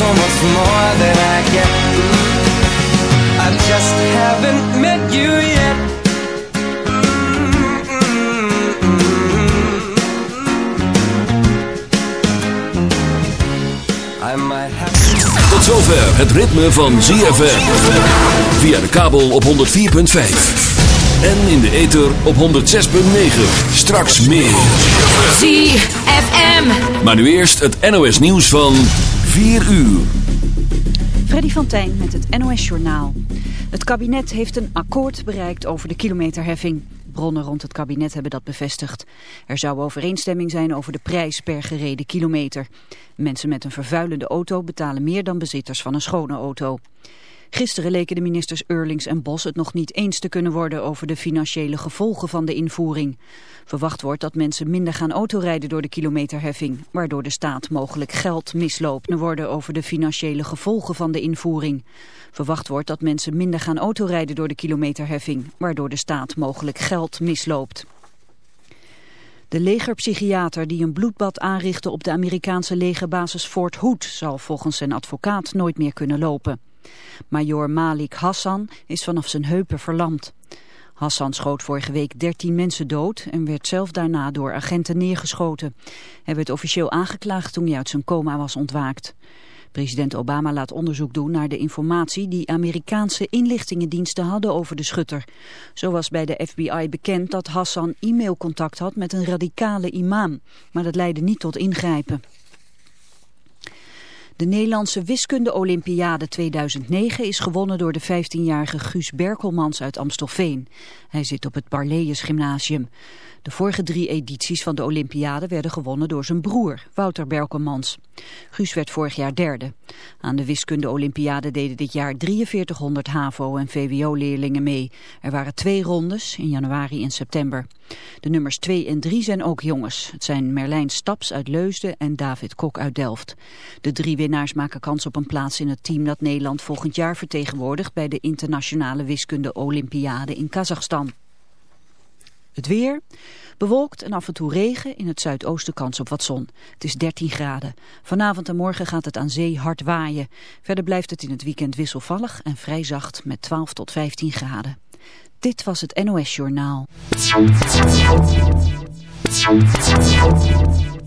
so much more than I get. I just haven't met you yet. I might have Tot zover het ritme van ZFM. Via de kabel op 104.5. En in de ether op 106.9. Straks meer. ZFM. Maar nu eerst het NOS nieuws van 4 uur. Freddy van Tijn met het NOS Journaal. Het kabinet heeft een akkoord bereikt over de kilometerheffing. Bronnen rond het kabinet hebben dat bevestigd. Er zou overeenstemming zijn over de prijs per gereden kilometer. Mensen met een vervuilende auto betalen meer dan bezitters van een schone auto. Gisteren leken de ministers Eurlings en Bos het nog niet eens te kunnen worden over de financiële gevolgen van de invoering. Verwacht wordt dat mensen minder gaan autorijden door de kilometerheffing, waardoor de staat mogelijk geld misloopt. Worden over de financiële gevolgen van de invoering. Verwacht wordt dat mensen minder gaan autorijden door de kilometerheffing, waardoor de staat mogelijk geld misloopt. De legerpsychiater die een bloedbad aanrichtte op de Amerikaanse legerbasis Fort Hood zal volgens zijn advocaat nooit meer kunnen lopen. Major Malik Hassan is vanaf zijn heupen verlamd. Hassan schoot vorige week 13 mensen dood en werd zelf daarna door agenten neergeschoten. Hij werd officieel aangeklaagd toen hij uit zijn coma was ontwaakt. President Obama laat onderzoek doen naar de informatie die Amerikaanse inlichtingendiensten hadden over de schutter. Zo was bij de FBI bekend dat Hassan e-mailcontact had met een radicale imam, maar dat leidde niet tot ingrijpen. De Nederlandse wiskunde-olympiade 2009 is gewonnen door de 15-jarige Guus Berkelmans uit Amstelveen. Hij zit op het Barleyes Gymnasium. De vorige drie edities van de Olympiade werden gewonnen door zijn broer, Wouter Berkelmans. Guus werd vorig jaar derde. Aan de wiskunde-olympiade deden dit jaar 4300 HAVO- en VWO-leerlingen mee. Er waren twee rondes, in januari en september. De nummers 2 en 3 zijn ook jongens. Het zijn Merlijn Staps uit Leusden en David Kok uit Delft. De drie winnaars maken kans op een plaats in het team dat Nederland volgend jaar vertegenwoordigt bij de internationale wiskunde-olympiade in Kazachstan. Het weer. Bewolkt en af en toe regen, in het zuidoosten kans op wat zon. Het is 13 graden. Vanavond en morgen gaat het aan zee hard waaien. Verder blijft het in het weekend wisselvallig en vrij zacht met 12 tot 15 graden. Dit was het NOS Journaal.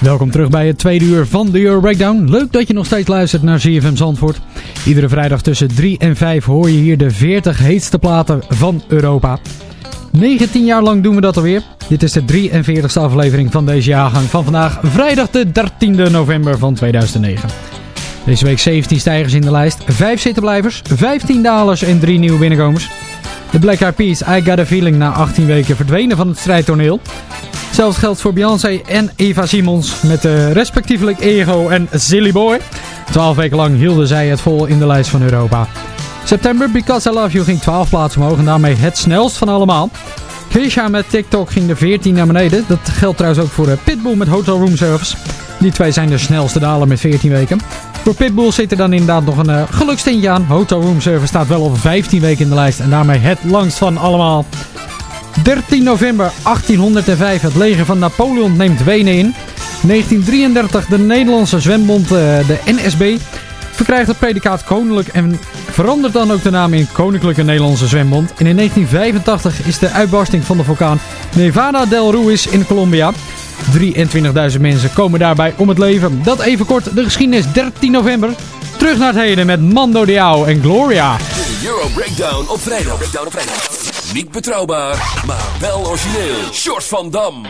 Welkom terug bij het tweede uur van de Euro Breakdown. Leuk dat je nog steeds luistert naar ZFM Zandvoort. Iedere vrijdag tussen 3 en 5 hoor je hier de 40 heetste platen van Europa. 19 jaar lang doen we dat alweer. Dit is de 43ste aflevering van deze jaargang van vandaag, vrijdag de 13e november van 2009. Deze week 17 stijgers in de lijst, 5 zittenblijvers, 15 dalers en 3 nieuwe binnenkomers. De Black Eyed Peas, I Got A Feeling, na 18 weken verdwenen van het strijdtoneel. Zelfs geldt voor Beyoncé en Eva Simons met uh, respectievelijk Ego en Silly Boy. 12 weken lang hielden zij het vol in de lijst van Europa. September, Because I Love You ging 12 plaatsen omhoog en daarmee het snelst van allemaal. Kesha met TikTok ging de 14 naar beneden. Dat geldt trouwens ook voor uh, Pitbull met Hotel Room Service. Die twee zijn de snelste daler met 14 weken. Voor Pitbull zit er dan inderdaad nog een uh, gelukstintje aan. Hotel Room Service staat wel over 15 weken in de lijst en daarmee het langst van allemaal. 13 november 1805, het leger van Napoleon neemt Wenen in. 1933, de Nederlandse zwembond, uh, de NSB, verkrijgt het predicaat koninklijk en verandert dan ook de naam in Koninklijke Nederlandse Zwembond. En in 1985 is de uitbarsting van de vulkaan Nevada del Ruiz in Colombia. 23.000 mensen komen daarbij om het leven. Dat even kort de geschiedenis 13 november. Terug naar het heden met Mando Diao en Gloria. De Euro Breakdown op vrijdag. Breakdown. Niet betrouwbaar, maar wel origineel. Short van Dam.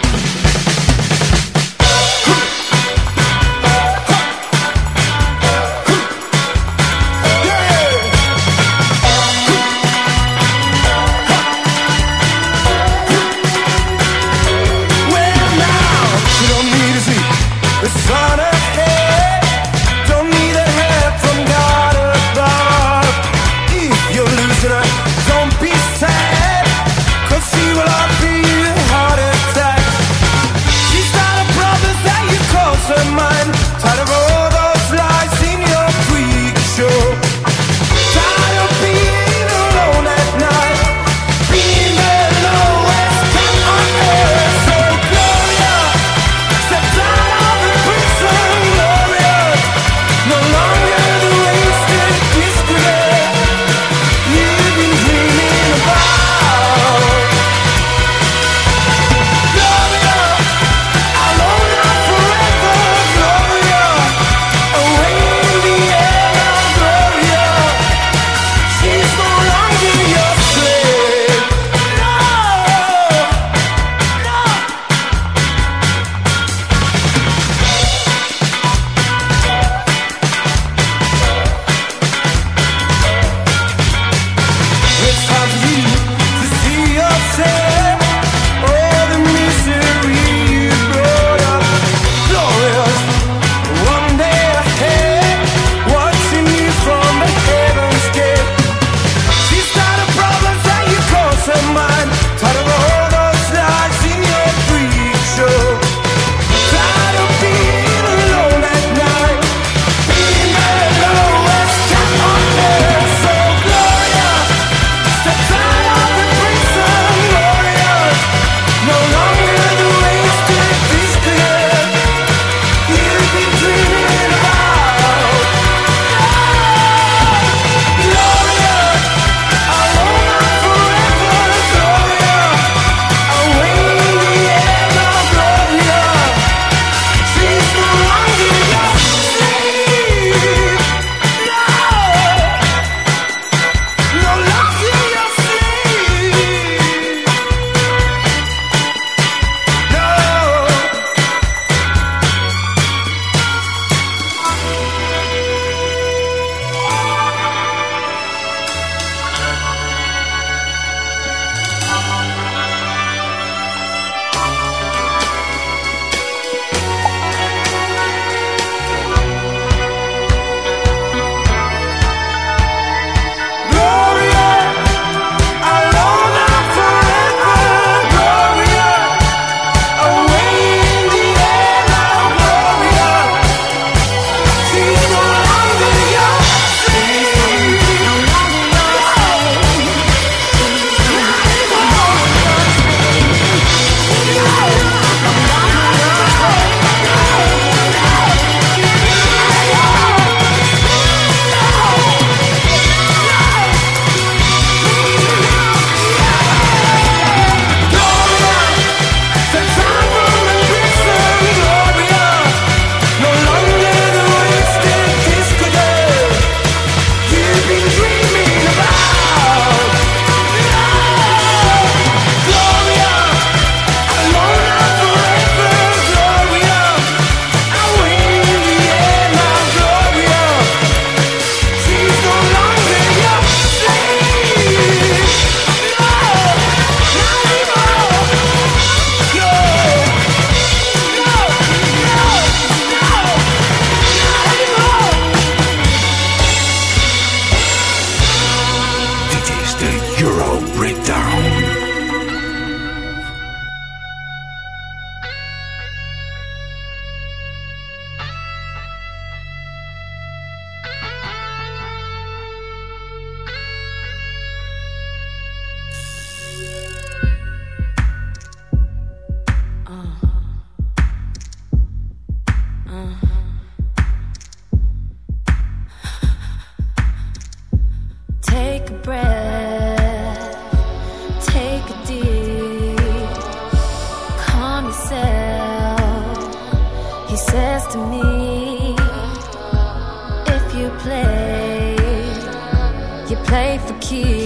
que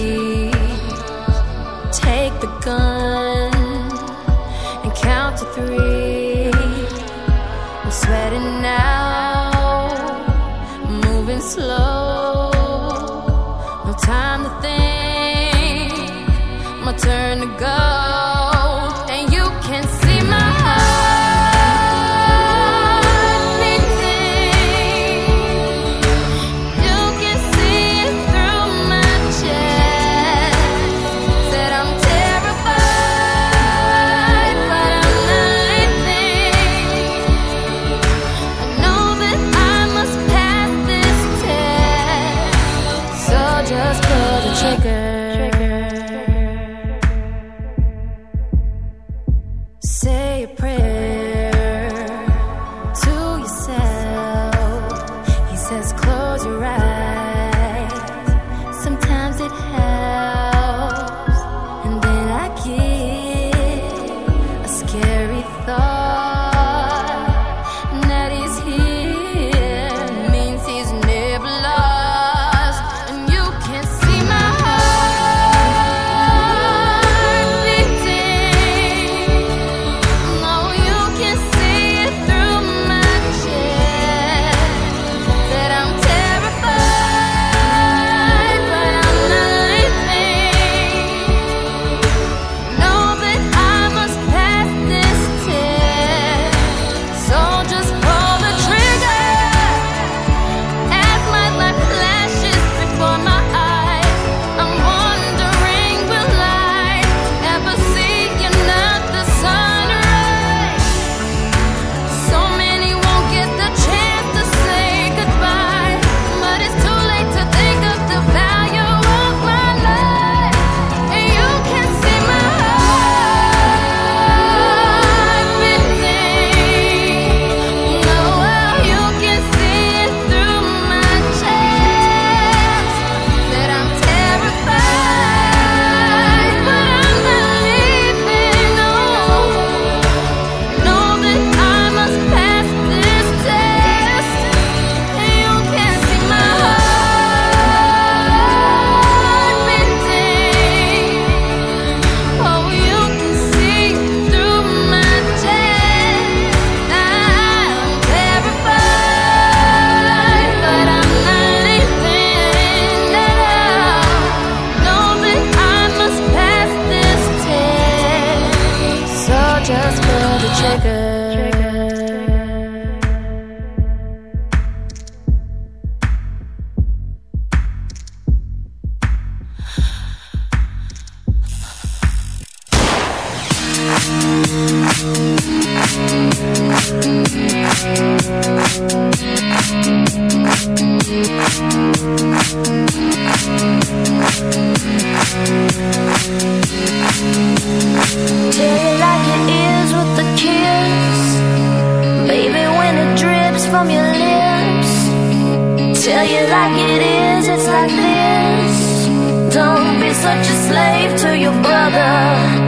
slave to your brother.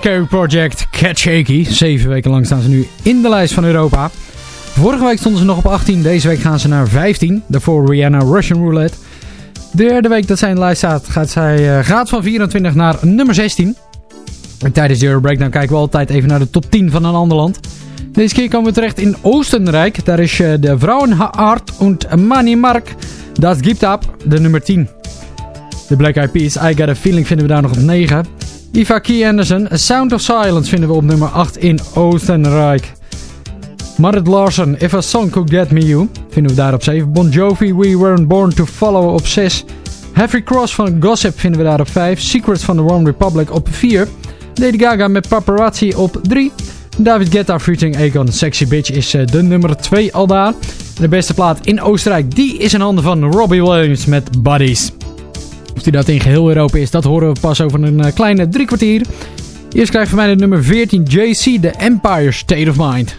Carey Project, Cat Shaky. Zeven weken lang staan ze nu in de lijst van Europa. Vorige week stonden ze nog op 18, deze week gaan ze naar 15. Daarvoor Rihanna Russian Roulette. De derde week dat zij in de lijst staat, gaat zij eh, gaat van 24 naar nummer 16. En tijdens de Euro Breakdown kijken we altijd even naar de top 10 van een ander land. Deze keer komen we terecht in Oostenrijk. Daar is eh, de Vrouwenhart und Mani Mark. Das gibt ab, de nummer 10. De Black Eyed Peas, I Got A Feeling vinden we daar nog op 9. Eva Key Anderson, A Sound of Silence vinden we op nummer 8 in Oostenrijk. Marit Larsen, If a Song Could Get Me You, vinden we daar op 7. Bon Jovi, We Weren't Born to Follow op 6. Heavy Cross van Gossip vinden we daar op 5. Secrets van The One Republic op 4. Lady Gaga met Paparazzi op 3. David Guetta featuring Akon, Sexy Bitch is eh, de nummer 2 al daar. De beste plaat in Oostenrijk, die is in handen van Robbie Williams met Buddies. Of die dat in geheel Europa is, dat horen we pas over een eh, kleine drie kwartier. Eerst krijgt van mij de nummer 14 JC, The Empire State of Mind.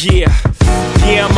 Yeah. Yeah,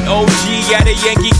With OG at a Yankee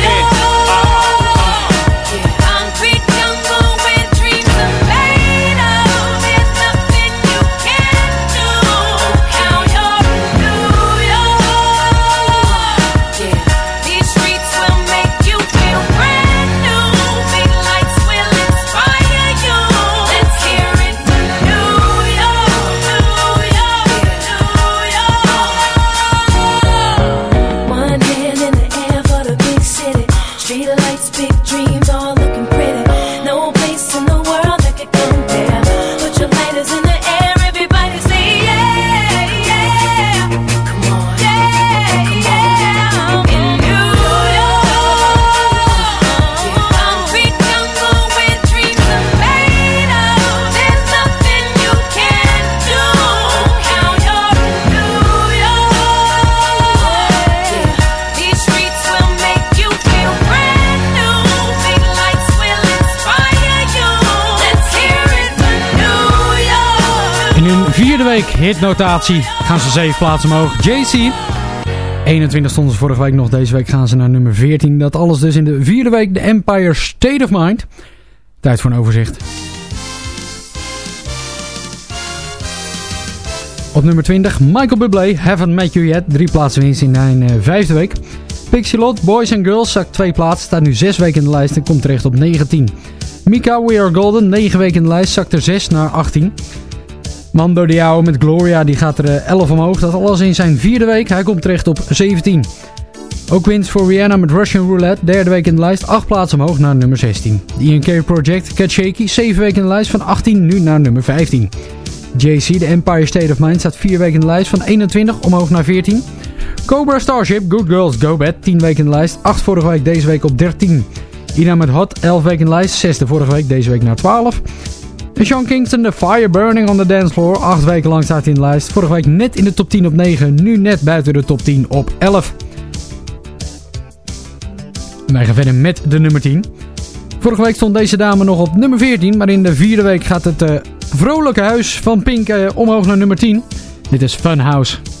And, hitnotatie gaan ze 7 plaatsen omhoog. JC. 21 stonden ze vorige week nog. Deze week gaan ze naar nummer 14. Dat alles dus in de vierde week. De Empire State of Mind. Tijd voor een overzicht. Op nummer 20 Michael Bublé. Haven't Met You Yet. Drie plaatsen winst in zijn uh, vijfde week. Pixie Lot, Boys and Girls, zakt twee plaatsen. Staat nu 6 weken in de lijst en komt terecht op 19. Mika We Are Golden, 9 weken in de lijst, zakt er 6 naar 18. Mando Diao met Gloria die gaat er 11 eh, omhoog. Dat alles in zijn vierde week. Hij komt terecht op 17. Ook winst voor Rihanna met Russian Roulette. Derde week in de lijst. 8 plaatsen omhoog naar nummer 16. De INK Project, Cat Shaky. 7 weken in de lijst. Van 18 nu naar nummer 15. JC, de Empire State of Mind, staat 4 weken in de lijst. Van 21 omhoog naar 14. Cobra Starship, Good Girls Go Bad. 10 weken in de lijst. 8 vorige week, deze week op 13. Ina met Hot, 11 weken in de lijst. 6 vorige week, deze week naar 12. Sean Kingston, The Fire Burning on the Dance Floor. Acht weken lang staat hij in de lijst. Vorige week net in de top 10 op 9. Nu net buiten de top 10 op 11. En wij gaan verder met de nummer 10. Vorige week stond deze dame nog op nummer 14. Maar in de vierde week gaat het uh, vrolijke huis van Pink uh, omhoog naar nummer 10. Dit is Funhouse. Echoes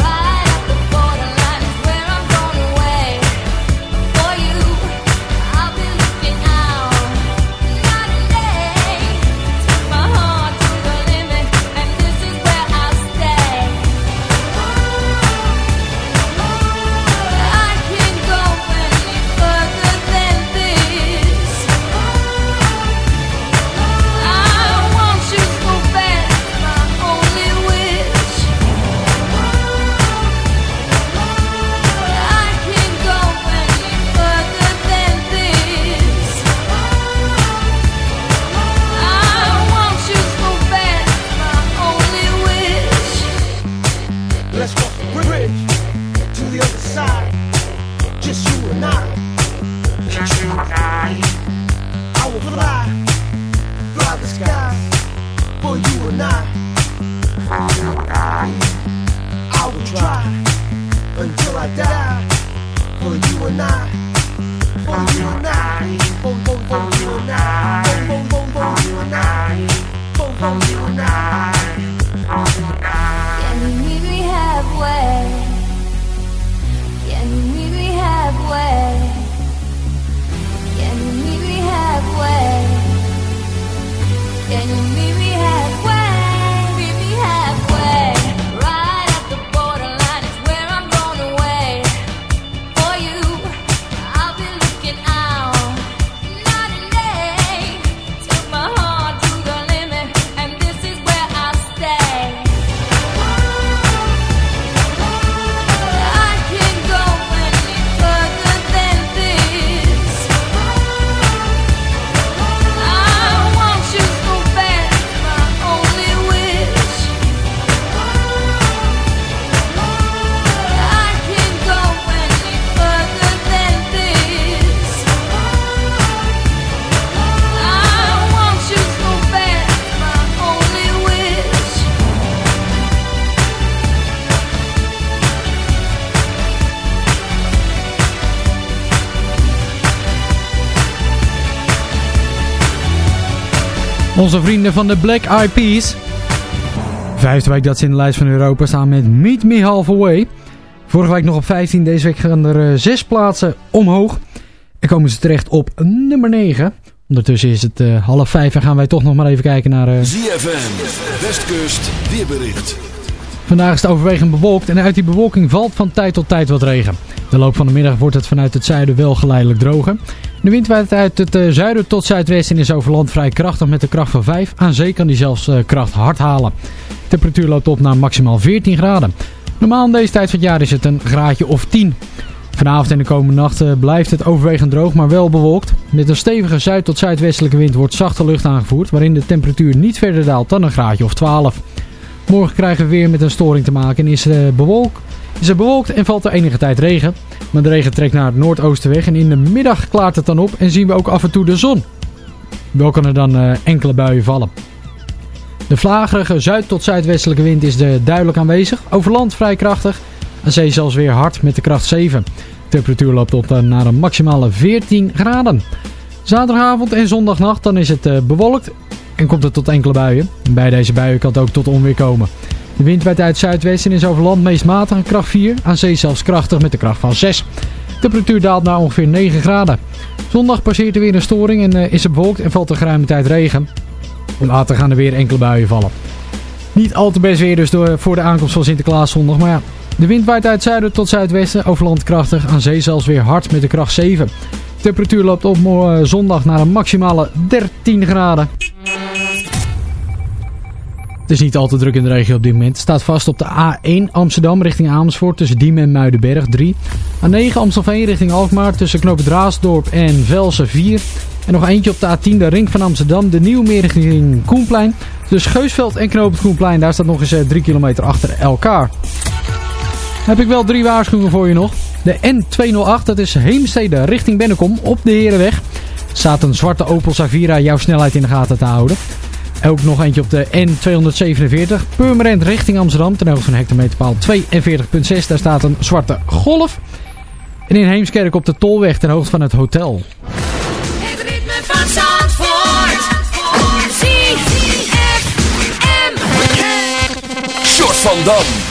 Onze vrienden van de Black Eyed Peas. Vijfde week dat ze in de lijst van Europa staan met Meet Me Halfway. Vorige week nog op 15, deze week gaan er eh, zes plaatsen omhoog. En komen ze terecht op nummer 9. Ondertussen is het eh, half vijf en gaan wij toch nog maar even kijken naar... eh, ZFM, Westkust, weerbericht. Vandaag is het overwegend bewolkt en uit die bewolking valt van tijd tot tijd wat regen. De loop van de middag wordt het vanuit het zuiden wel geleidelijk droger. De wind waait uit het eh, zuiden tot zuidwesten en is over land vrij krachtig met de kracht van 5. Aan zee kan die zelfs eh, kracht hard halen. De temperatuur loopt op naar maximaal 14 graden. Normaal in deze tijd van het jaar is het een graadje of 10. Vanavond en de komende nacht eh, blijft het overwegend droog, maar wel bewolkt. Met een stevige zuid- tot zuidwestelijke wind wordt zachte lucht aangevoerd, waarin de temperatuur niet verder daalt dan een graadje of 12. Morgen krijgen we weer met een storing te maken en is, eh, bewolk, is het bewolkt en valt er enige tijd regen. Maar de regen trekt naar het noordoosten weg en in de middag klaart het dan op en zien we ook af en toe de zon. Wel kan er dan eh, enkele buien vallen. De vlagerige zuid- tot zuidwestelijke wind is eh, duidelijk aanwezig. Over land vrij krachtig. Aan zee zelfs weer hard met de kracht 7. De temperatuur loopt op naar een maximale 14 graden. Zaterdagavond en zondagnacht dan is het bewolkt en komt het tot enkele buien. Bij deze buien kan het ook tot onweer komen. De wind waait uit zuidwesten en is over land meest matig, kracht 4. Aan zee zelfs krachtig met de kracht van 6. De temperatuur daalt naar ongeveer 9 graden. Zondag passeert er weer een storing en uh, is het bewolkt en valt er geruime tijd regen. Later gaan er weer enkele buien vallen. Niet al te best weer dus voor de aankomst van Sinterklaas zondag. Maar ja, de wind waait uit zuiden tot zuidwesten. Over land krachtig. Aan zee zelfs weer hard met de kracht 7. De temperatuur loopt op uh, zondag naar een maximale 13 graden. Het is niet al te druk in de regio op dit moment. Het staat vast op de A1 Amsterdam richting Amersfoort tussen Diemen en Muidenberg 3. A9 Amstelveen richting Alkmaar tussen Knoop Draasdorp en Velsen 4. En nog eentje op de A10 de ring van Amsterdam. De Nieuwmeer richting Koenplein. Dus Geusveld en Knoop het Koenplein. Daar staat nog eens 3 eh, kilometer achter elkaar. Heb ik wel drie waarschuwingen voor je nog. De N208 dat is Heemstede richting Bennekom op de Herenweg. Staat een zwarte Opel Savira jouw snelheid in de gaten te houden. Ook nog eentje op de N247. Purmerend richting Amsterdam. Ten hoogte van hectometerpaal 42.6. Daar staat een zwarte golf. En in Heemskerk op de Tolweg ten hoogte van het hotel. Het ritme van Zandvoort. ZFM. Short van Dam.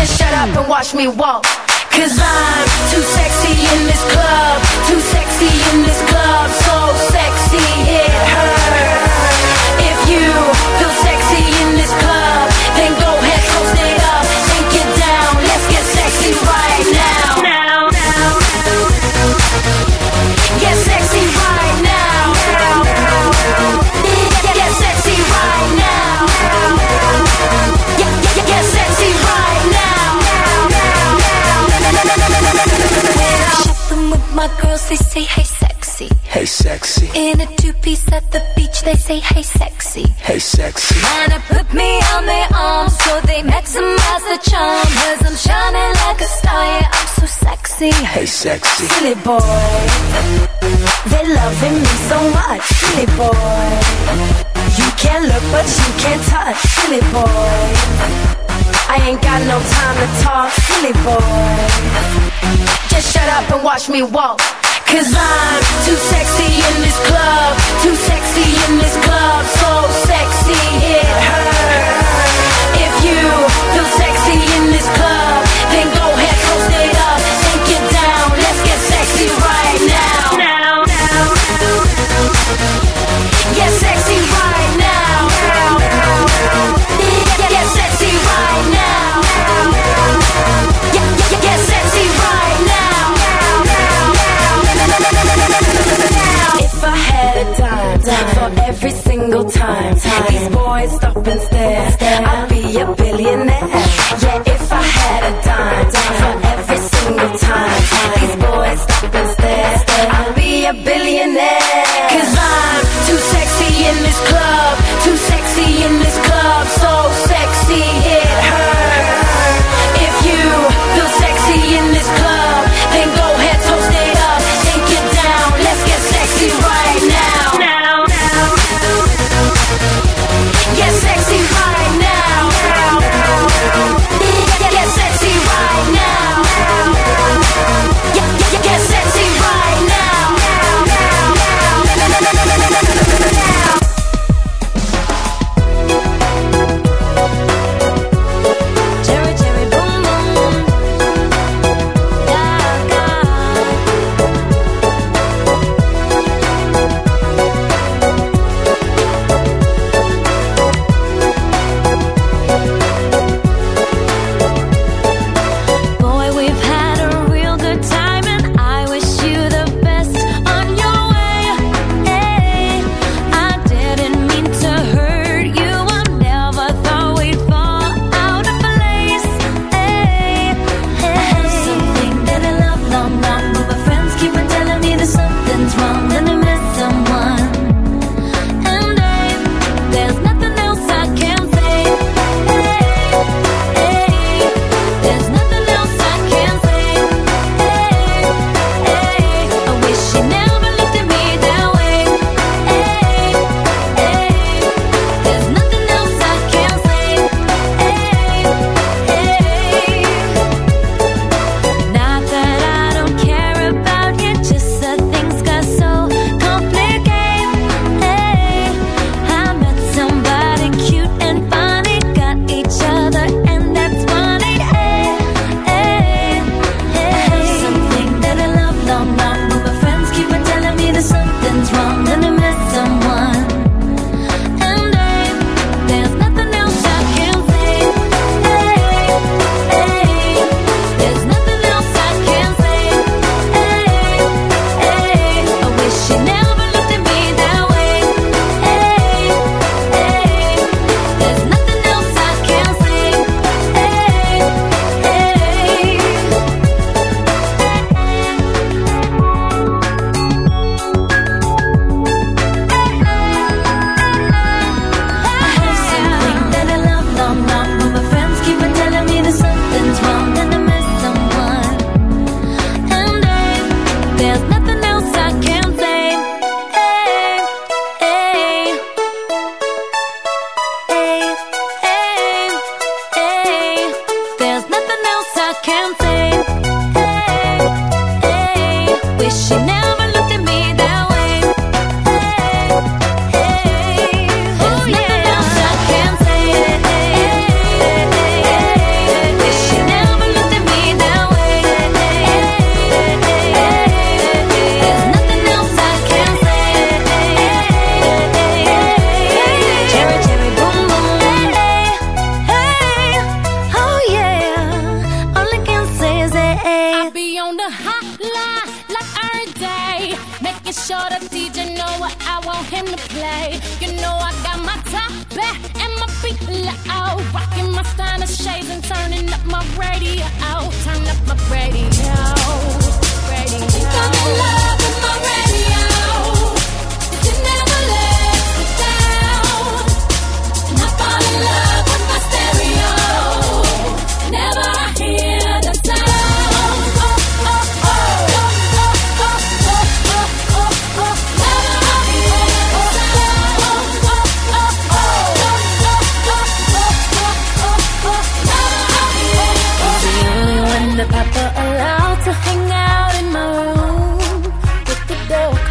Just shut up and watch me walk. Cause I'm too sexy in this club. Too sexy in this club. So sexy it hurts. If you feel sexy they say, hey, sexy. Hey, sexy. Wanna put me on their arms so they maximize the charm. Cause I'm shining like a star, yeah, I'm so sexy. Hey, sexy. Silly boy. They loving me so much. Silly boy. You can't look, but you can't touch. Silly boy. I ain't got no time to talk, silly boy. Just shut up and watch me walk. Cause I'm too sexy in this club, too sexy in this club, so sexy it hurts. If you feel sexy in this club, then go ahead, time. These boys stop and stare. I'd be a billionaire. Yeah, if I had a dime, dime for every single time. These boys stop and stare. I'd be a billionaire.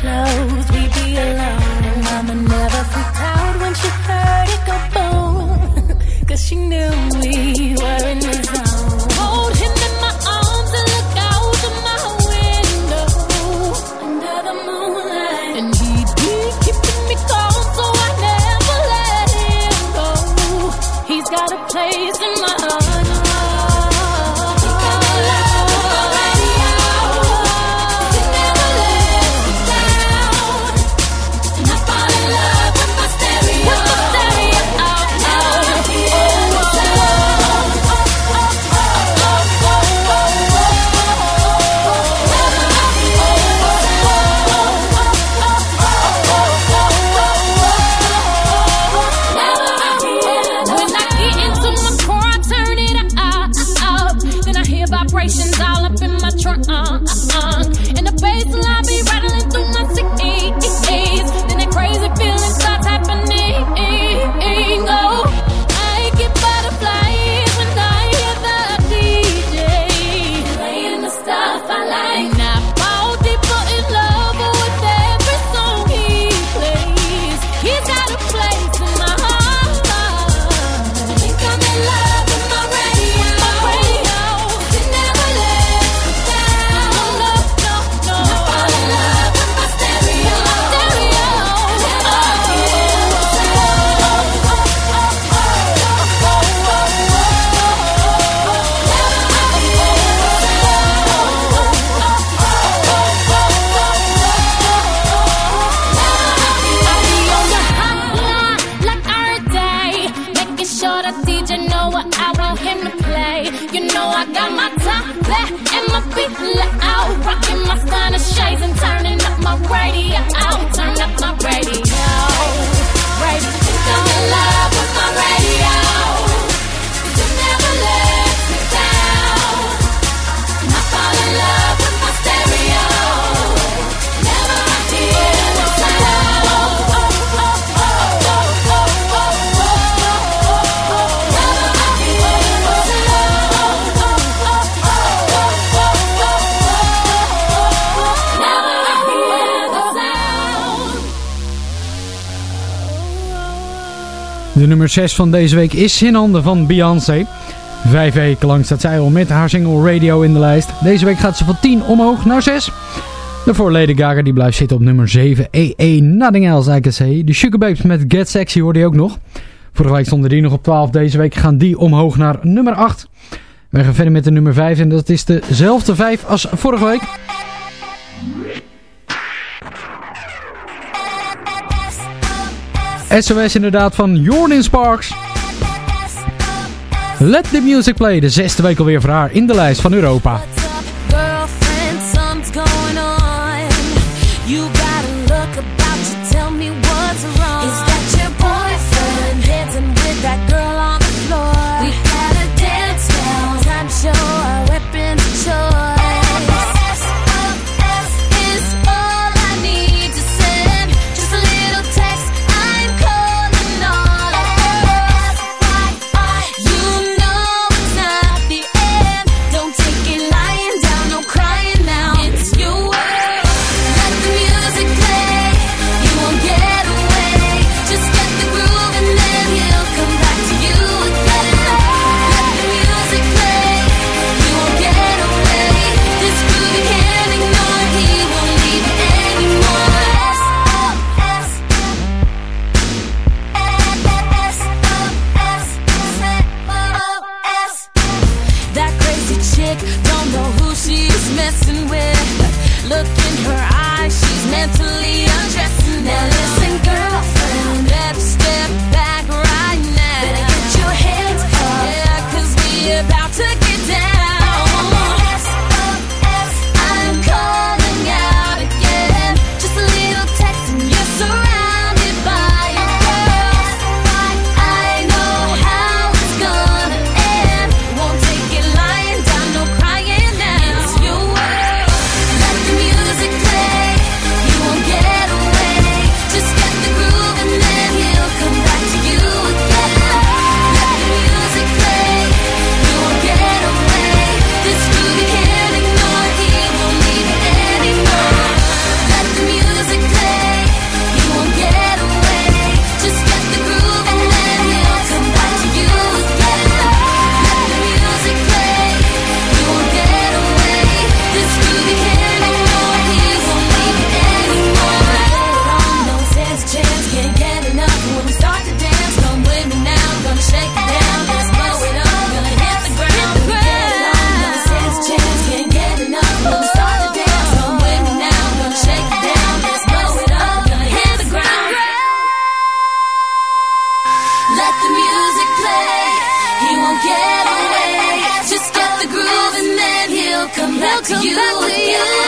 close want him to play. You know I got my top back and my people are out. Rocking my stunner shades and turning up my radio. Turn up my radio. Radio. De nummer 6 van deze week is in handen van Beyoncé. Vijf weken lang staat zij al met haar single Radio in de lijst. Deze week gaat ze van 10 omhoog naar 6. De voorleden Gaga die blijft zitten op nummer 7. EE Nothing Else I Can Say. De Sugarbabes met Get Sexy hoorde je ook nog. Vorige week stonden die nog op 12. Deze week gaan die omhoog naar nummer 8. We gaan verder met de nummer 5 en dat is dezelfde 5 als vorige week. SOS inderdaad van Jordan Sparks. Let the Music Play, de zesde week alweer voor haar in de lijst van Europa. Just get the groove and then he'll come back to you back.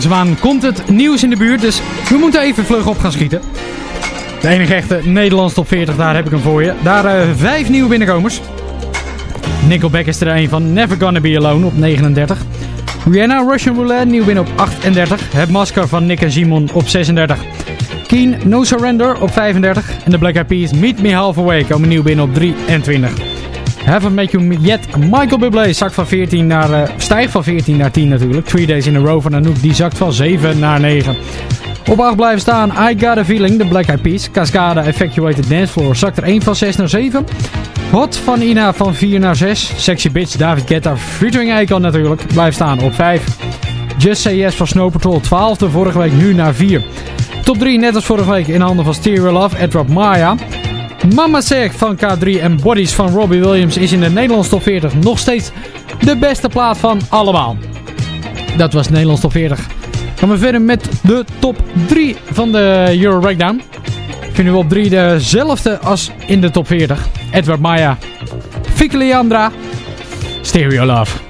Zwaan, komt het nieuws in de buurt, dus we moeten even vlug op gaan schieten. De enige echte Nederlands top 40, daar heb ik hem voor je. Daar eh, vijf nieuwe binnenkomers. Nickelback is er een van Never Gonna Be Alone op 39. Rihanna Russian Roulette nieuw binnen op 38. Het Masker van Nick en Simon op 36. Keen No Surrender op 35. En de Black Eyed Peas Meet Me Halfway komen nieuw binnen op 23. Haven't Met You Yet. Michael Bublé zakt van 14 naar, uh, stijgt van 14 naar 10 natuurlijk. Three Days in a Row van Anouk, die zakt van 7 naar 9. Op 8 blijven staan I Got A Feeling, de Black Eyed Peas. Cascada Effectuated Dance Floor zakt er 1 van 6 naar 7. Hot van Ina van 4 naar 6. Sexy Bitch, David Guetta, featuring Icon natuurlijk, blijft staan op 5. Just Say Yes van Snow Patrol, 12e vorige week, nu naar 4. Top 3 net als vorige week in handen van Stereo Love, Edward Maya. Mama Zeg van K3 en Bodies van Robbie Williams is in de Nederlandse top 40 nog steeds de beste plaat van allemaal. Dat was Nederlands top 40. Gaan we verder met de top 3 van de Euro Breakdown. Vinden we op 3 dezelfde als in de top 40. Edward Maya, Fike Leandra, Stereo Love.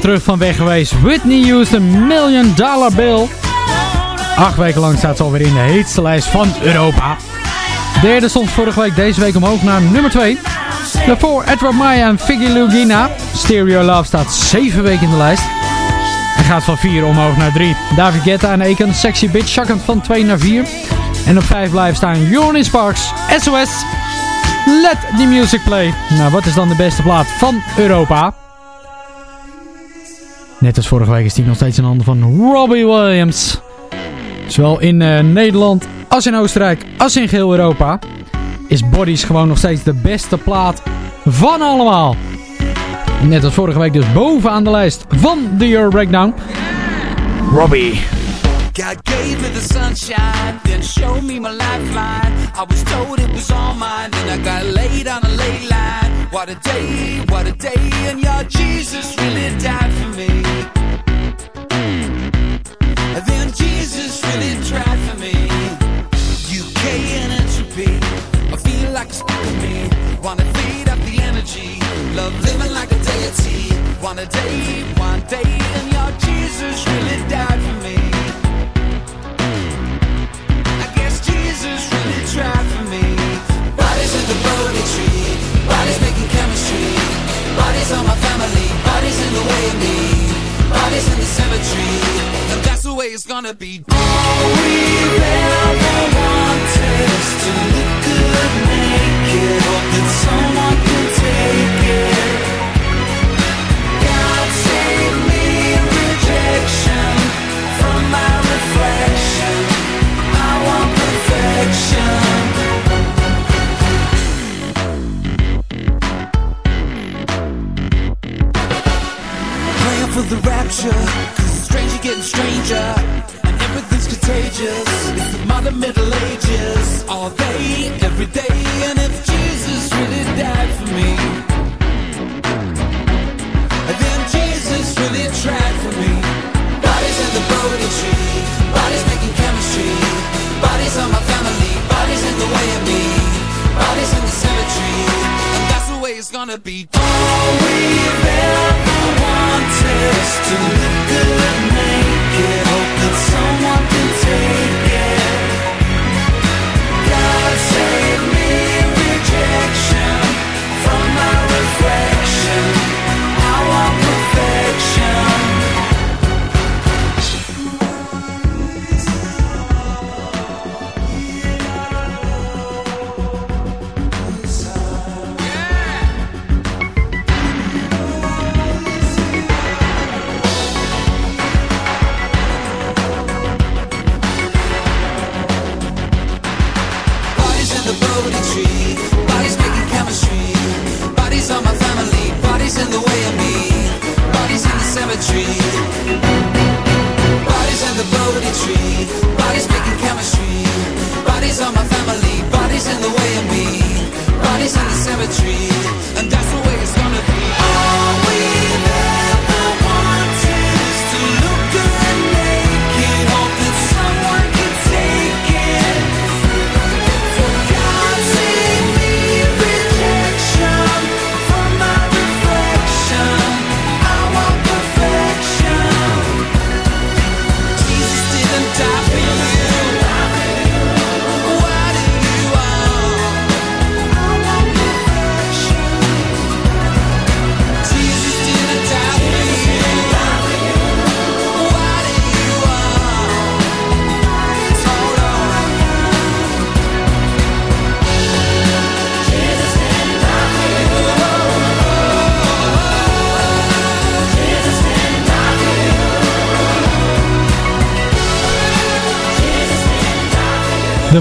Terug van weg geweest. Whitney Houston, Million Dollar Bill. Acht weken lang staat ze alweer in de heetste lijst van Europa. Derde stond vorige week, deze week omhoog naar nummer 2. Daarvoor Edward Maya en Figgy Lugina. Stereo Love staat 7 weken in de lijst. En gaat van 4 omhoog naar 3. David Guetta en Eken, Sexy Bitch, zakkend van 2 naar 4. En op 5 blijven staan Jordan Sparks, SOS. Let the music play. Nou, wat is dan de beste plaat van Europa? Net als vorige week is die nog steeds in handen van Robbie Williams. Zowel in uh, Nederland als in Oostenrijk als in geheel Europa is Bodies gewoon nog steeds de beste plaat van allemaal. Net als vorige week dus bovenaan de lijst van de Euro Breakdown. Robbie. Gave me the sunshine, then showed me my lifeline. I was told it was all mine, then I got laid on a ley line. What a day, what a day, and your Jesus really died for me.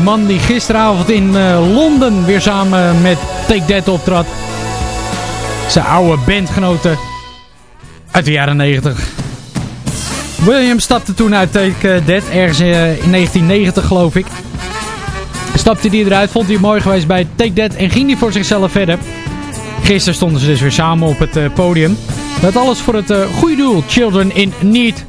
Man die gisteravond in eh, Londen weer samen met Take That optrad. Zijn oude bandgenoten uit de jaren 90. William stapte toen uit Take eh, That, ergens eh, in 1990 geloof ik. Stapte hij eruit, vond hij mooi geweest bij Take That en ging hij voor zichzelf verder. Gisteren stonden ze dus weer samen op het podium. Dat alles voor het goede doel, Children in Need.